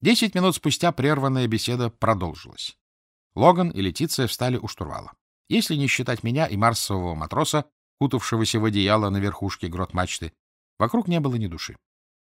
Десять минут спустя прерванная беседа продолжилась. Логан и Летиция встали у штурвала. Если не считать меня и марсового матроса, кутавшегося в одеяло на верхушке грот мачты, вокруг не было ни души.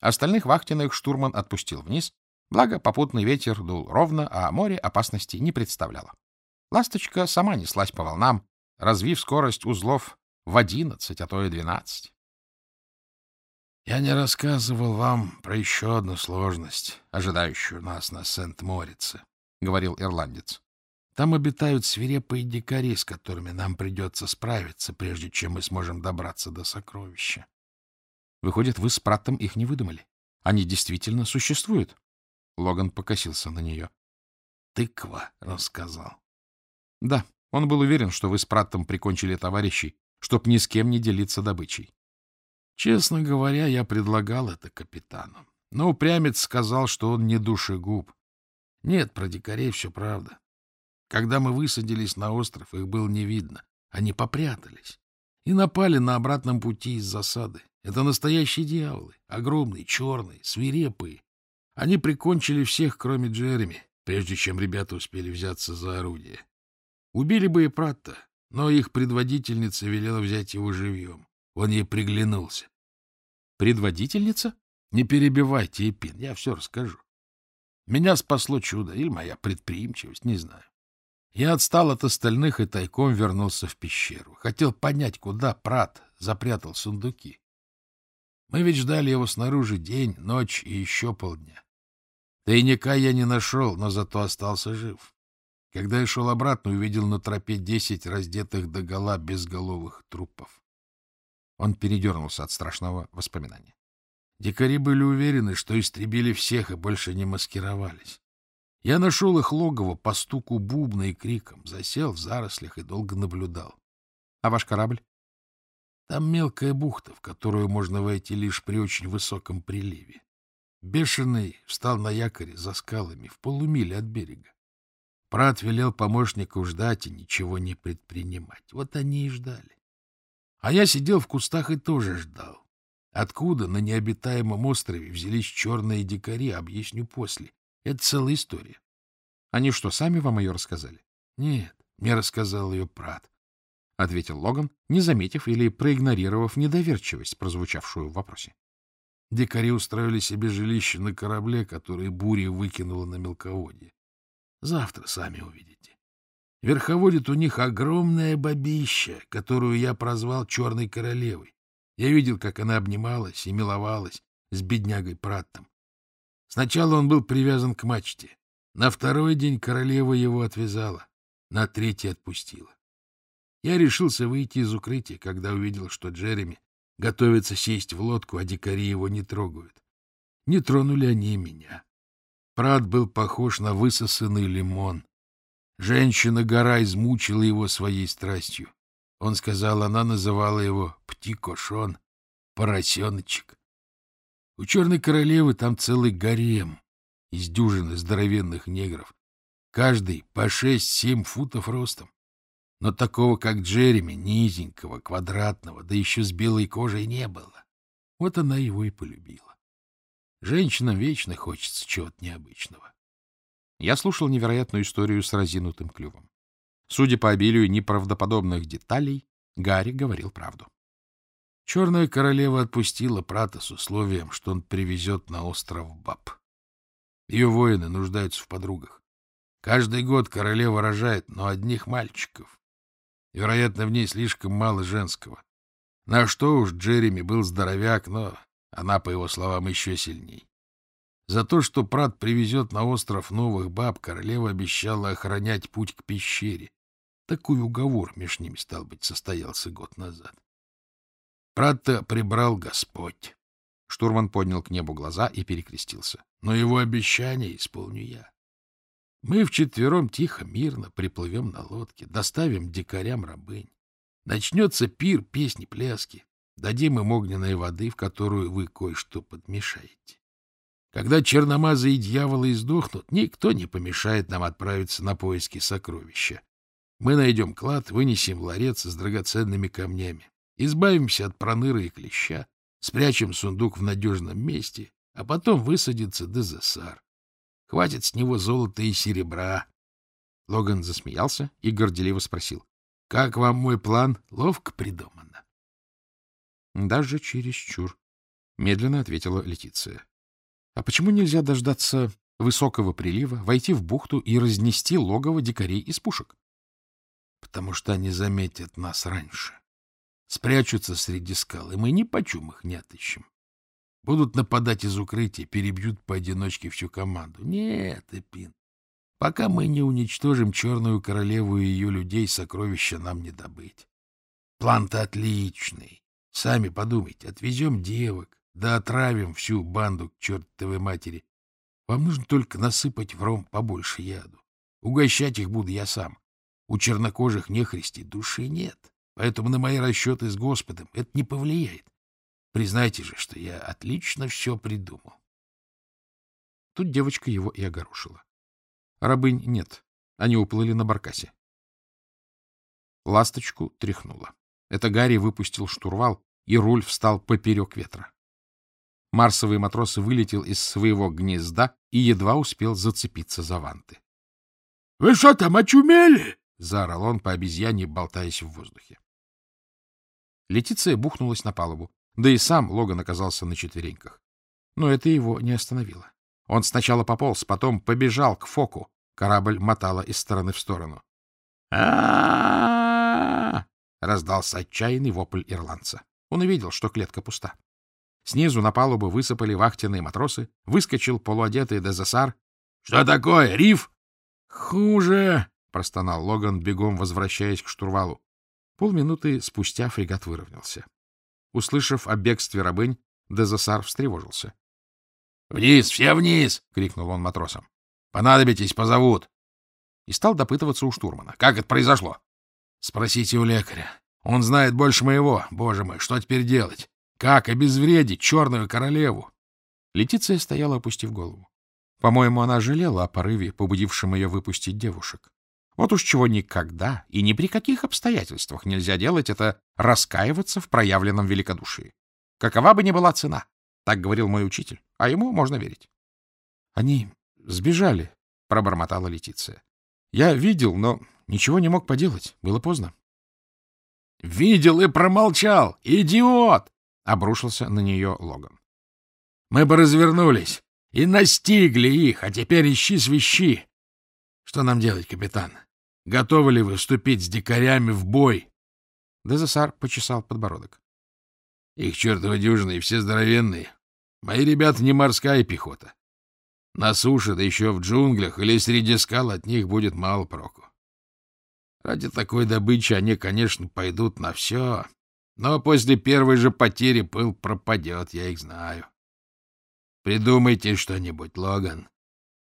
Остальных вахтенных штурман отпустил вниз, благо попутный ветер дул ровно, а море опасности не представляло. Ласточка сама неслась по волнам, развив скорость узлов в одиннадцать, а то и двенадцать. Я не рассказывал вам про еще одну сложность, ожидающую нас на Сент-Морице, — говорил ирландец. Там обитают свирепые дикари, с которыми нам придется справиться, прежде чем мы сможем добраться до сокровища. Выходит, вы с Праттом их не выдумали? Они действительно существуют? Логан покосился на нее. Тыква рассказал. Да, он был уверен, что вы с Праттом прикончили товарищей, чтоб ни с кем не делиться добычей. Честно говоря, я предлагал это капитану. Но упрямец сказал, что он не душегуб. Нет, про дикарей все правда. Когда мы высадились на остров, их было не видно. Они попрятались и напали на обратном пути из засады. Это настоящие дьяволы, огромные, черные, свирепые. Они прикончили всех, кроме Джереми, прежде чем ребята успели взяться за орудие. Убили бы и Пратта, но их предводительница велела взять его живьем. Он ей приглянулся. Предводительница? Не перебивайте, Эпин, я все расскажу. Меня спасло чудо или моя предприимчивость, не знаю. Я отстал от остальных и тайком вернулся в пещеру. Хотел понять, куда Прат запрятал сундуки. Мы ведь ждали его снаружи день, ночь и еще полдня. Тайника я не нашел, но зато остался жив. Когда я шел обратно, увидел на тропе десять раздетых догола безголовых трупов. Он передернулся от страшного воспоминания. Дикари были уверены, что истребили всех и больше не маскировались. Я нашел их логово по стуку бубна и криком, засел в зарослях и долго наблюдал. — А ваш корабль? Там мелкая бухта, в которую можно войти лишь при очень высоком приливе. Бешеный встал на якоре за скалами в полумиле от берега. Прат велел помощнику ждать и ничего не предпринимать. Вот они и ждали. А я сидел в кустах и тоже ждал. Откуда на необитаемом острове взялись черные дикари, объясню после. Это целая история. Они что, сами вам ее рассказали? Нет, мне рассказал ее брат. — ответил Логан, не заметив или проигнорировав недоверчивость, прозвучавшую в вопросе. Дикари устроили себе жилище на корабле, который буря выкинула на мелководье. Завтра сами увидите. Верховодит у них огромная бабища, которую я прозвал Черной Королевой. Я видел, как она обнималась и миловалась с беднягой Праттом. Сначала он был привязан к мачте. На второй день королева его отвязала, на третий отпустила. Я решился выйти из укрытия, когда увидел, что Джереми готовится сесть в лодку, а дикари его не трогают. Не тронули они меня. Прат был похож на высосанный лимон. Женщина-гора измучила его своей страстью. Он сказал, она называла его «птикошон», «поросеночек». У черной королевы там целый гарем из дюжины здоровенных негров, каждый по шесть-семь футов ростом. Но такого, как Джереми, низенького, квадратного, да еще с белой кожей не было. Вот она его и полюбила. Женщинам вечно хочется чего-то необычного. Я слушал невероятную историю с разинутым клювом. Судя по обилию неправдоподобных деталей, Гарри говорил правду. Черная королева отпустила Прата с условием, что он привезет на остров Баб. Ее воины нуждаются в подругах. Каждый год королева рожает, но одних мальчиков. Вероятно, в ней слишком мало женского. На что уж Джереми был здоровяк, но она, по его словам, еще сильней. За то, что Прат привезет на остров новых баб, королева обещала охранять путь к пещере. Такой уговор между ними, стал быть, состоялся год назад. Прата прибрал Господь. Штурман поднял к небу глаза и перекрестился. Но его обещание исполню я. Мы вчетвером тихо, мирно приплывем на лодке, доставим дикарям рабынь. Начнется пир, песни, пляски. Дадим им огненной воды, в которую вы кое-что подмешаете. Когда черномазые дьяволы издохнут, никто не помешает нам отправиться на поиски сокровища. Мы найдем клад, вынесем ларец с драгоценными камнями, избавимся от проныра и клеща, спрячем сундук в надежном месте, а потом высадится Дезессар. Хватит с него золота и серебра. Логан засмеялся и горделиво спросил. — Как вам мой план? Ловко придумано. — Даже чересчур, — медленно ответила Летиция. — А почему нельзя дождаться высокого прилива, войти в бухту и разнести логово дикарей из пушек? — Потому что они заметят нас раньше. Спрячутся среди скал, и мы ни почем их не отыщем. Будут нападать из укрытия, перебьют поодиночке всю команду. Нет, Эпин, пока мы не уничтожим Черную Королеву и ее людей, сокровища нам не добыть. План-то отличный. Сами подумайте, отвезем девок, да отравим всю банду к чертовой матери. Вам нужно только насыпать в ром побольше яду. Угощать их буду я сам. У чернокожих нехристи души нет, поэтому на мои расчеты с Господом это не повлияет. Признайте же, что я отлично все придумал. Тут девочка его и огорошила. Рабынь нет, они уплыли на баркасе. Ласточку тряхнуло. Это Гарри выпустил штурвал, и руль встал поперек ветра. Марсовый матрос вылетел из своего гнезда и едва успел зацепиться за ванты. — Вы что там, очумели? — заорал он по обезьяне, болтаясь в воздухе. Летиция бухнулась на палубу. Да и сам Логан оказался на четвереньках. Но это его не остановило. Он сначала пополз, потом побежал к фоку. Корабль мотало из стороны в сторону. а раздался отчаянный вопль ирландца. Он увидел, что клетка пуста. Снизу на палубу высыпали вахтенные матросы, выскочил полуодетый Дезасар. — Что такое, риф? — Хуже! — простонал Логан, бегом возвращаясь к штурвалу. Полминуты спустя фрегат выровнялся. Услышав о бегстве рабынь, Дезасар встревожился. — Вниз, все вниз! — крикнул он матросам. — Понадобитесь, позовут. И стал допытываться у штурмана. — Как это произошло? — Спросите у лекаря. Он знает больше моего. Боже мой, что теперь делать? Как обезвредить черную королеву? Летиция стояла, опустив голову. По-моему, она жалела о порыве, побудившем ее выпустить девушек. Вот уж чего никогда и ни при каких обстоятельствах нельзя делать, это раскаиваться в проявленном великодушии. Какова бы ни была цена, так говорил мой учитель, а ему можно верить. — Они сбежали, — пробормотала Летиция. — Я видел, но ничего не мог поделать. Было поздно. — Видел и промолчал! Идиот! — обрушился на нее Логан. — Мы бы развернулись и настигли их, а теперь ищи свищи. Что нам делать, капитан? Готовы ли вы вступить с дикарями в бой? Дезасар почесал подбородок. Их чертова дюжина и все здоровенные. Мои ребята не морская пехота. На суше, да еще в джунглях или среди скал от них будет мало проку. Ради такой добычи они, конечно, пойдут на все, но после первой же потери пыл пропадет, я их знаю. Придумайте что-нибудь, Логан.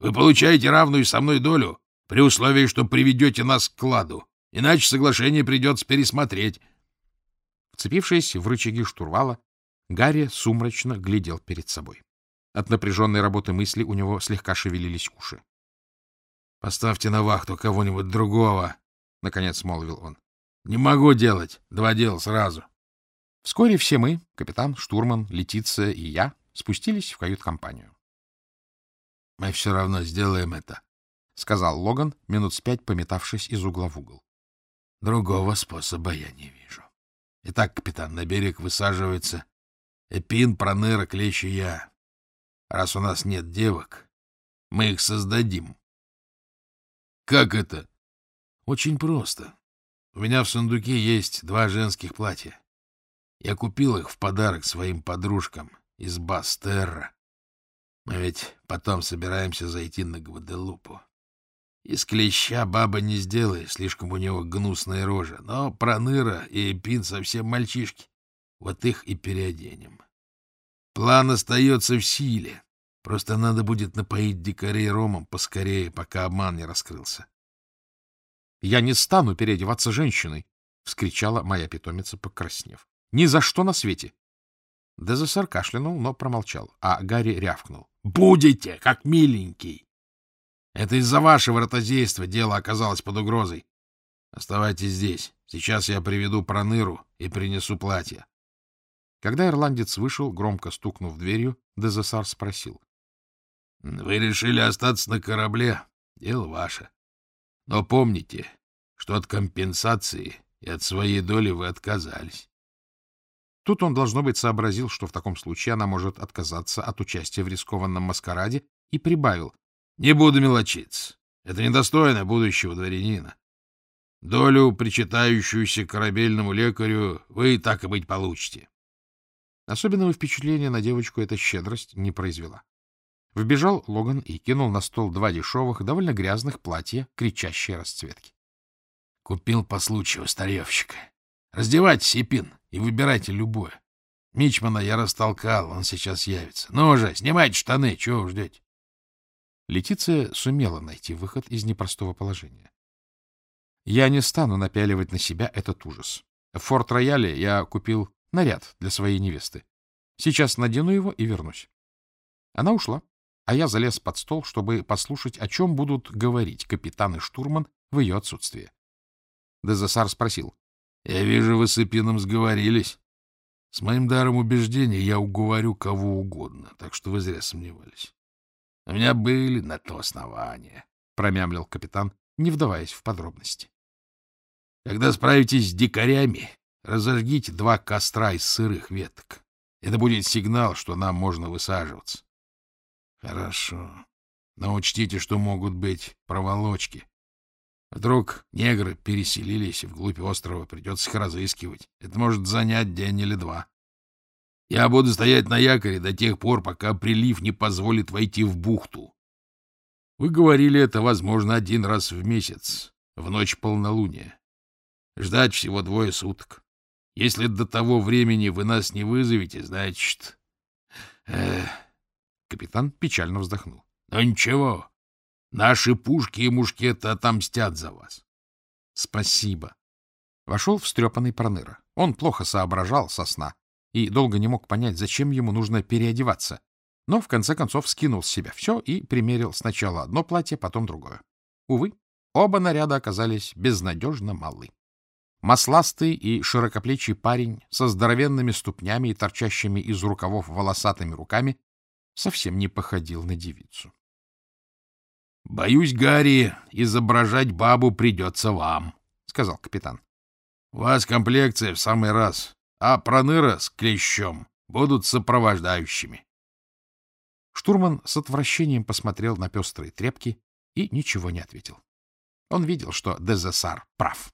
Вы получаете равную со мной долю, при условии, что приведете нас к кладу. Иначе соглашение придется пересмотреть. Вцепившись в рычаги штурвала, Гарри сумрачно глядел перед собой. От напряженной работы мысли у него слегка шевелились уши. — Поставьте на вахту кого-нибудь другого, — наконец молвил он. — Не могу делать два дела сразу. Вскоре все мы, капитан, штурман, Летиция и я, спустились в кают-компанию. — Мы все равно сделаем это, — сказал Логан, минут с пять пометавшись из угла в угол. — Другого способа я не вижу. Итак, капитан, на берег высаживается Эпин, Проныра, Клещ и я. Раз у нас нет девок, мы их создадим. — Как это? — Очень просто. У меня в сундуке есть два женских платья. Я купил их в подарок своим подружкам из Бастерра. Мы ведь потом собираемся зайти на Гваделупу. Из клеща баба не сделаешь, слишком у него гнусная рожа. Но Проныра и Эпин совсем мальчишки. Вот их и переоденем. План остается в силе. Просто надо будет напоить дикарей ромом поскорее, пока обман не раскрылся. — Я не стану переодеваться женщиной! — вскричала моя питомица, покраснев. — Ни за что на свете! Дезессар кашлянул, но промолчал, а Гарри рявкнул. — Будете, как миленький! Это из-за вашего ротозейства дело оказалось под угрозой. Оставайтесь здесь. Сейчас я приведу проныру и принесу платье. Когда ирландец вышел, громко стукнув дверью, Дезессар спросил. Вы решили остаться на корабле. Дело ваше. Но помните, что от компенсации и от своей доли вы отказались. Тут он, должно быть, сообразил, что в таком случае она может отказаться от участия в рискованном маскараде, и прибавил. — Не буду мелочиться. Это недостойно будущего дворянина. Долю, причитающуюся корабельному лекарю, вы так и быть получите. Особенного впечатления на девочку эта щедрость не произвела. Вбежал Логан и кинул на стол два дешевых, довольно грязных платья, кричащие расцветки. — Купил по случаю старьевщика. Раздевайтесь, Сипин, и выбирайте любое. Мичмана я растолкал, он сейчас явится. Ну же, снимайте штаны, чего ждете? Летиция сумела найти выход из непростого положения. Я не стану напяливать на себя этот ужас. В Форт-Рояле я купил наряд для своей невесты. Сейчас надену его и вернусь. Она ушла, а я залез под стол, чтобы послушать, о чем будут говорить капитан и штурман в ее отсутствие. Дезасар спросил. — Я вижу, вы с Эпином сговорились. С моим даром убеждения я уговорю кого угодно, так что вы зря сомневались. У меня были на то основания, — промямлил капитан, не вдаваясь в подробности. Когда справитесь с дикарями, разожгите два костра из сырых веток. Это будет сигнал, что нам можно высаживаться. Хорошо. Но учтите, что могут быть проволочки. Вдруг негры переселились вглубь острова, придется их разыскивать. Это может занять день или два. Я буду стоять на якоре до тех пор, пока прилив не позволит войти в бухту. Вы говорили это, возможно, один раз в месяц, в ночь полнолуния. Ждать всего двое суток. Если до того времени вы нас не вызовете, значит... Эх... Капитан печально вздохнул. — Ну ничего, Наши пушки и мушкеты отомстят за вас. — Спасибо. Вошел встрепанный Проныра. Он плохо соображал со сна и долго не мог понять, зачем ему нужно переодеваться, но в конце концов скинул с себя все и примерил сначала одно платье, потом другое. Увы, оба наряда оказались безнадежно малы. Масластый и широкоплечий парень со здоровенными ступнями и торчащими из рукавов волосатыми руками совсем не походил на девицу. — Боюсь, Гарри, изображать бабу придется вам, — сказал капитан. — У вас комплекция в самый раз, а проныра с клещом будут сопровождающими. Штурман с отвращением посмотрел на пестрые тряпки и ничего не ответил. Он видел, что Дезессар прав.